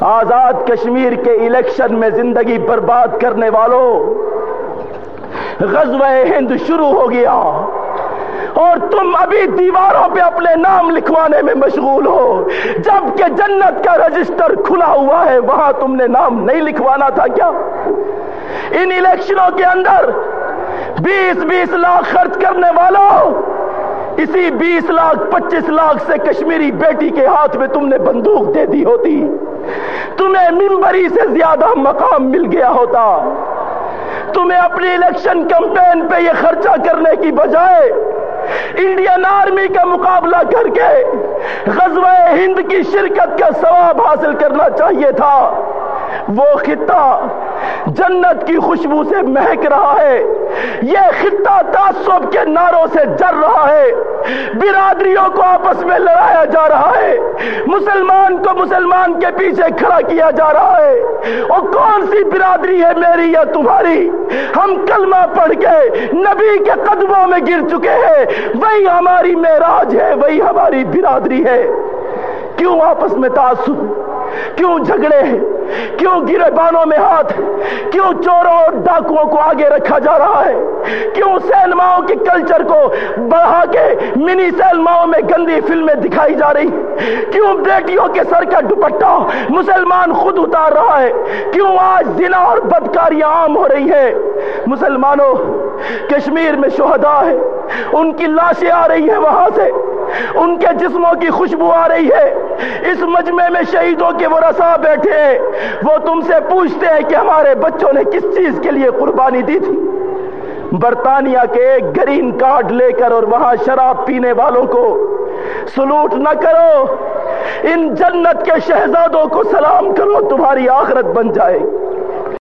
آزاد کشمیر کے الیکشن میں زندگی برباد کرنے والوں، غزوہ ہند شروع ہو گیا۔ اور تم ابھی دیواروں پہ اپنے نام لکھوانے میں مشغول ہو۔ جبکہ جنت کا رجسٹر کھلا ہوا ہے، وہاں تم نے نام نہیں لکھوانا تھا کیا؟ ان الیکشنوں کے اندر بیس بیس لاکھ خرچ کرنے والوں، اسی بیس لاکھ، پچیس لاکھ سے کشمیری بیٹی کے ہاتھ میں تم نے بندوق دے دی ہوتی۔ تمہیں ممبری سے زیادہ مقام مل گیا ہوتا۔ تمہیں اپنی الیکشن کمپین پہ یہ خرچہ کرنے کی بجائے انڈین آرمی کا مقابلہ کر کے غزوہ ہند کی شرکت کا ثواب حاصل کرنا چاہیے تھا۔ وہ خطہ جنت کی خوشبو سے مہک رہا ہے۔ یہ خطہ تعصب کے ناروں سے جر رہا ہے۔ برادریوں کو آپس میں لڑایا جا رہا مسلمان کو مسلمان کے پیچھے کھڑا کیا جا رہا ہے۔ اور کون سی برادری ہے میری یا تمہاری؟ ہم کلمہ پڑھ کے نبی کے قدموں میں گر چکے ہیں۔ وہی ہماری معراج ہے، وہی ہماری برادری ہے۔ کیوں آپس میں تعصب؟ کیوں جھگڑے ہیں؟ کیوں گرے بانوں میں ہاتھ کیوں چوروں اور ڈاکوؤں کو آگے رکھا جا رہا ہے کیوں سینماؤں کے کلچر کو بڑھا کے منی سینماؤں میں گندی فلمیں دکھائی جا رہی کیوں بیٹیوں کے سر کا دوپٹہ مسلمان خود اتار رہا ہے کیوں آج زنا اور بدکاریاں عام ہو رہی ہے مسلمانوں، کشمیر میں شہداء ہے ان کی لاشیں آ رہی ہیں وہاں سے۔ ان کے جسموں کی خوشبو آ رہی ہے۔ اس مجمع میں شہیدوں کے وہ رسا بیٹھے ہیں۔ وہ تم سے پوچھتے ہیں کہ ہمارے بچوں نے کس چیز کے لیے قربانی دی تھی۔ برطانیہ کے گرین کارڈ لے کر اور وہاں شراب پینے والوں کو سلوٹ نہ کرو۔ ان جنت کے شہزادوں کو سلام کرو، تمہاری آخرت بن جائے۔